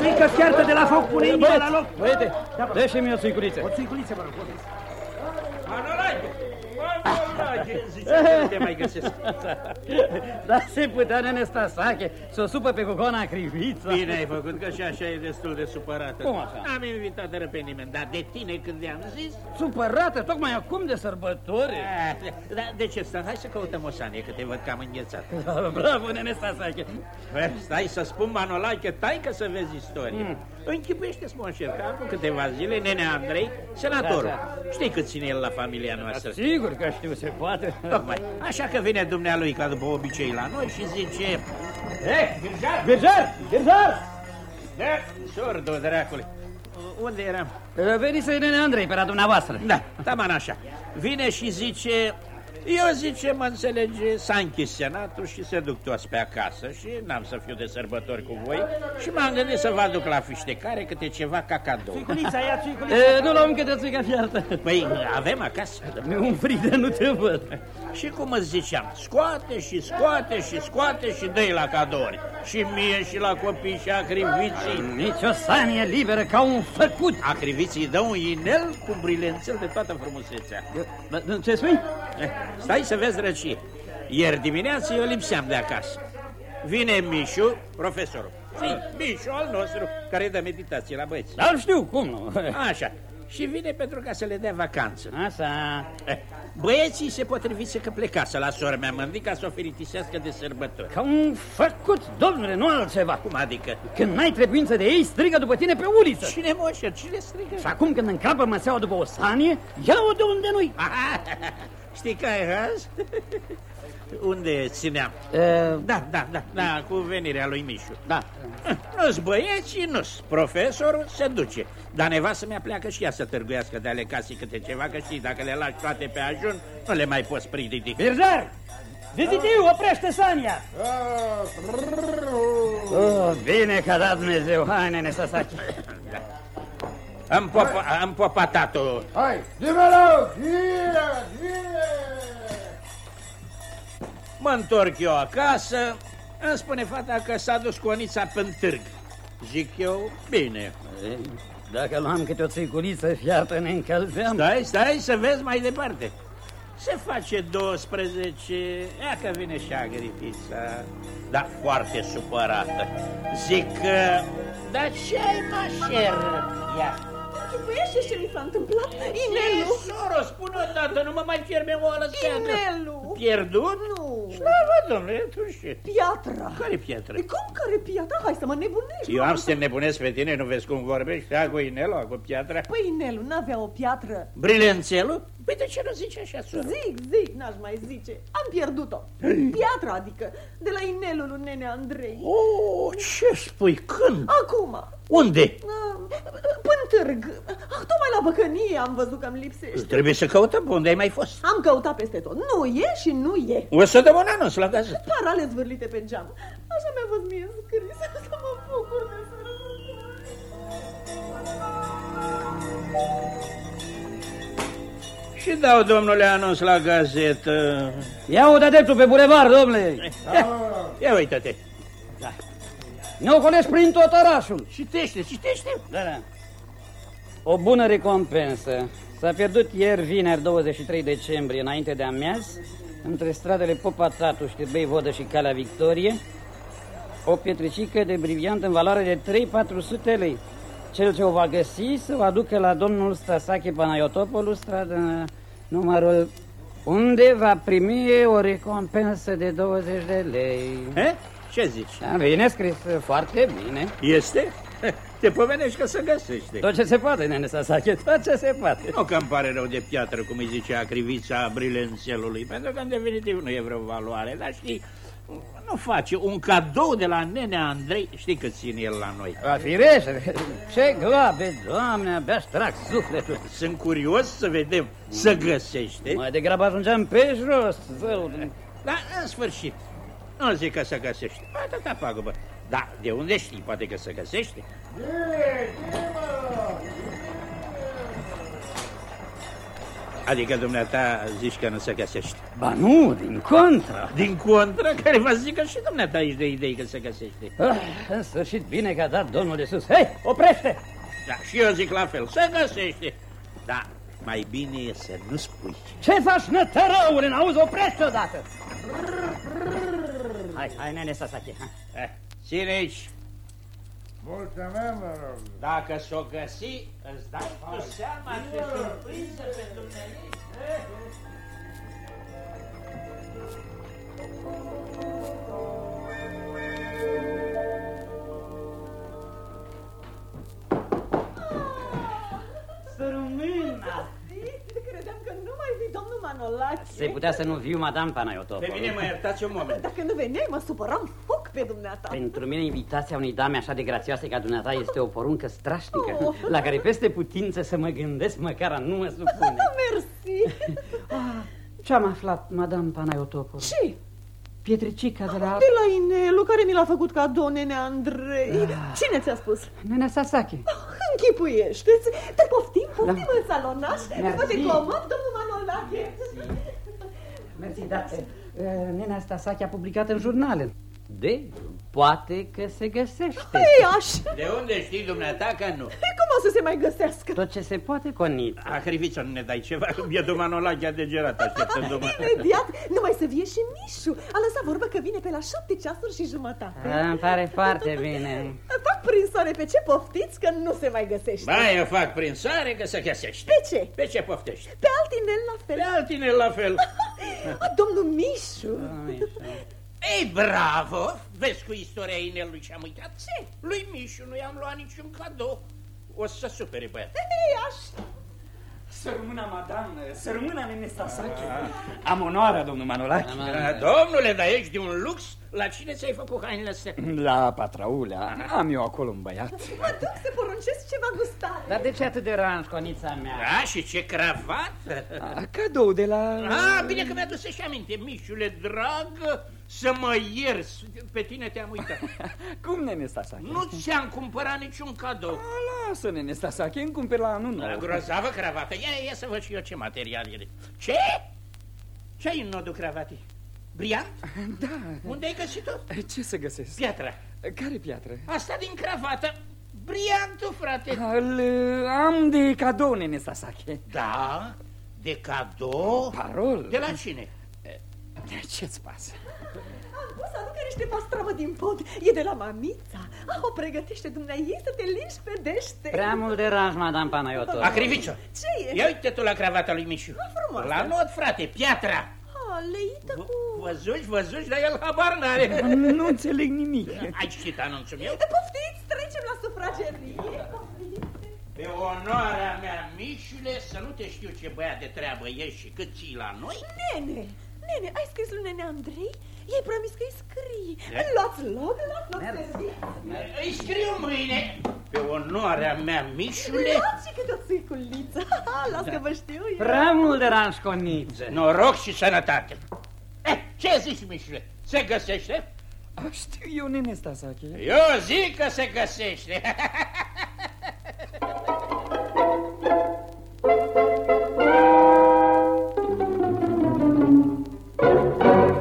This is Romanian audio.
Țică fiartă de la foc, pune inima la loc. Băiete, dă și mie o țuiculiță. O țuiculiță, mă rog. Manolache! Manolache! Zicea că nu te mai găsesc. Da se putea, nene Stasache, să o supă pe cocona crivița. Bine ai făcut, că și așa e destul de supărată. Cum așa? N-am invitat de pe nimeni, dar de tine când i-am zis... Supărată, tocmai acum de sărbători. Ah, Da, de ce stă? Hai să căutăm o sanie, că te văd cam înghețat. Bravo, nene Stasache. Bă, Stai să spun, Manolache, tai că să vezi istorie. Mm. Închipuiește-ți, Monșer, că acum câteva zile, nene Andrei, senatorul. Da, Știi cât ține el la familia noastră? Sigur că știu, se poate. Tocmai. Așa că vine dumnealui ca după obicei la noi și zice... Eh, Virjar! Birjar, Birjar! Da, sordo, dracule. Unde eram? Veni să-i nene Andrei pe la dumneavoastră. Da, taman așa. Vine și zice... Eu zice, mă înțelege, s-a închis senatul și se duc toți pe acasă și n-am să fiu de sărbători cu voi și m-am gândit să vă aduc la fiștecare câte ceva ca cadou. Țuiculița, ia țuiculița. E, nu luăm câte țuică fiartă. Păi, avem acasă. Mi un frig de nu te văd. Și cum îți ziceam, scoate și scoate și scoate și dă la cadouri. Și mie și la copii și acriviții. Nici o sanie liberă ca un făcut. Acriviții dă un inel cu brilențel de toată frumusețea. Da, da, Ce spui? Eh, Stai să vezi răcie. Ieri dimineață eu lipseam de acasă. Vine Mișu, profesorul. Si, Mișu al nostru, care dă meditație la băieți. Dar știu, cum nu? Așa. Și vine pentru ca să le dea vacanță. Așa. Eh, Băieții se potriviți că plecase la sora mea mândica să o fericisească de sărbători. Ca un făcut, domnule, nu altceva. Cum adică? Când n-ai trebuință de ei, strigă după tine pe uliță. Cine moșer? Cine strigă? Și acum când încapă măseaua după o sanie, ia-o de unde nu-i. Aha, știi că ai raz? Unde țineam? E, Da, da, da, da, cu venirea lui Mișu. da. Nu-s băieții, nu-s. Profesorul se duce. Dar nevastă mea pleacă și ea să târguiască de ale casei câte ceva, că știi, dacă le lași toate pe ajun, nu le mai poți pridi. Birjar! Vizitiu, oprește sania! Oh, bine că a dat Dumnezeu, hai nene Sasaki. Am, popa, am popatat-o. Hai, dimelo, vine, vine! Mă întorc eu acasă, îmi spune fata că s-a dus cu Onița pe târg. Zic eu, bine. Ei, Dacă luam câte o țiculiță fiartă, ne încălzeam. Stai, stai să vezi mai departe. Se face 12, ea că vine și agripița, dar foarte supărată. Zic că, dar ce ai mașer? Ia. Închipuiește ce mi s-a întâmplat? Inelu! Soro, spune odată, nu mă mai fierbe o ală Inelu! Pierdut? Nu! Slavă, domnule, tu și... Piatra! Care piatră? E cum care piatra? Hai să mă nebunești! Eu am să te nebunesc pe tine, nu vezi cum vorbești? A cu inelul, a cu piatra. Păi Inelu n-avea o piatră? Brilențelul? Păi de ce nu zici așa, soră? Zic, zic, n-aș mai zice. Am pierdut-o. Piatra, adică, de la inelul lui nene Andrei. Oh, ce spui? Când? Acum, Unde? ah, până târg, ah, tocmai la băcănie am văzut că îmi lipsește. Trebuie să căutăm pe unde ai mai fost. Am căutat peste tot. Nu e și nu e. O să dăm un anunț la gazetă. Parale zvârlite pe geam. Așa mi-a fost mie scris să mă bucur de sărbători. Și dau, domnule, anunț la gazetă. Ia-o de dreptul pe bulevard, domnule. Ia, ia uite-te. Ne ocolești prin tot orașul. Citește, citește. Da, da. O bună recompensă. S-a pierdut ieri, vineri, 23 decembrie, înainte de amiaz, între stradele Popa Tatu, Știrbei Vodă și Calea Victorie, o pietricică de briliant în valoare de 3-400 lei. Cel ce o va găsi să o aducă la domnul Stasache Panayotopoulos, stradă numărul unde va primi o recompensă de 20 de lei. He? Ce zici? Da, bine scris, foarte bine. Este? Te pomenești că se găsește. Tot ce se poate, nene Sasaki, tot ce se poate. Nu că îmi pare rău de piatră, cum îi zice acrivița brilențelului, pentru că în definitiv nu e vreo valoare, dar știi, nu face un cadou de la nenea Andrei, știi cât ține el la noi. Va fi reșe, ce glabe, doamne, abia trag sufletul. Sunt curios să vedem, să găsește, Mai degrabă ajungeam pe jos, zău. dar în sfârșit, nu zic că se găsește, atâta pagubă. Da, de unde știi, poate că se găsește. Adică dumneata zici că nu se găsește. Ba nu, din contră. Din contră, care vă zic că și dumneata ești de idei că se găsește. Ah, în sfârșit bine că a dat domnul de sus. Hei, oprește! Da, și eu zic la fel, se găsește. Da, mai bine e să nu spui. Ce faci, nătărăule? N-auzi, oprește odată! Hai, hai, nene Sasaki. hai. Eh, ține aici. Mulțumim, mă rog. Dacă s-o găsi, îți dai tu seama ce surpriză pentru mine. Sărmâna! Credeam că nu mai vii, domnul Manolache. Se putea să nu viu, madame Pe Panayotopoulos. mine mă iertați un moment. Dacă nu veneai, mă supăram foc pe dumneata. Pentru mine invitația unei dame așa de grațioase ca dumneata este o poruncă strașnică, Oh. la care peste putință să mă gândesc măcar a nu mă supune. Mersi. Ce-am aflat, madame Panayotopoulos? Ce? Pietricica de la... De la Inelu, care mi l-a făcut cadou nene Andrei. Cine ți-a spus? Nene Sasaki. Închipuiește-ți. Te poftim, poftim în salonaș. Mersi. Fă-te comod, domnul Manolache. Mersi, da. Uh, Nena Sasaki a publicat în jurnale. De, poate că se găsește. Ei, aș. De unde știi dumneata că nu? Cum o să se mai găsească? Tot ce se poate, Conit. Acriviță, nu ne dai ceva, cum e dumanolagea degerat așteptându-mă. Imediat, numai să vie și Mișu. A lăsat vorbă că vine pe la șapte ceasuri și jumătate. Ah, Îmi pare foarte bine. Fac prinsoare pe ce poftiți că nu se mai găsește. Ba, eu fac prin sare că se găsește. Pe ce? Pe ce poftești? Pe altinel la fel. Pe altine la fel. A, domnul Mișu. Ei, bravo! Vezi cu istoria inelului ce am uitat? Ce? Lui Mișu nu i-am luat niciun cadou. O să supere băiat. Ei, aș. Sărmâna, madame, sărmâna nene Sasaki. Am onoarea, domnul Manolache. Ah, Domnule, dar ești de un lux? La cine ți-ai făcut hainele astea? La patraulea. Am eu acolo un băiat. Mă duc să poruncesc ceva gustare. Dar de ce atât de ranj, Conița mea? Da, și ce cravată! A, Cadou de la... Ah, bine că mi-a dus și aminte, Mișule, drag, să mă ierți. Pe tine te-am uitat. Cum, nene Sasaki? Nu ți-am cumpărat niciun cadou. A, Lasă, nene Sasaki, îmi cumperi la anul nou. Grozavă cravată. Ia, ia să văd și eu ce material e. Ce? Ce ai în nodul cravatei? Briant? Da. Unde ai găsit-o? Ce să găsesc? Piatra. Care piatră? Asta din cravată. Briantul, frate. Îl am de cadou, nene Sasaki. Da? De cadou? Parol. De la cine? Ce-ți pasă? Am pus să aducă niște pastramă din pod. E de la mamița. Ah, o pregătește dumneai să te lișpedește. Prea mult de ranj, madame Panayotopoulos. Acrivicio. Ce e? Ia uite tu la cravata lui Mișu. frumoasă. La not, frate, piatra. Ah, leită V- cu... Văzuși, văzuși, dar el habar n-are. Nu înțeleg nimic. Ai citit anunțul meu? Poftiți, trecem la sufragerie. Pe onoarea mea, Mișule, să nu te știu ce băiat de treabă ești și cât ții la noi. Nene, nene, ai scris lui nene Andrei? I-ai promis că îi scrii. Da. Luați loc, luați loc, serviți. Îi scriu mâine. Pe onoarea mea, Mișule. Luați și câte o țiculiță. Las că vă știu eu. Prea mult de ranj, Coniță. Noroc și sănătate. Eh, ce zici, Mișule? Se găsește? A, știu eu, nene Sasaki. Eu zic că se găsește.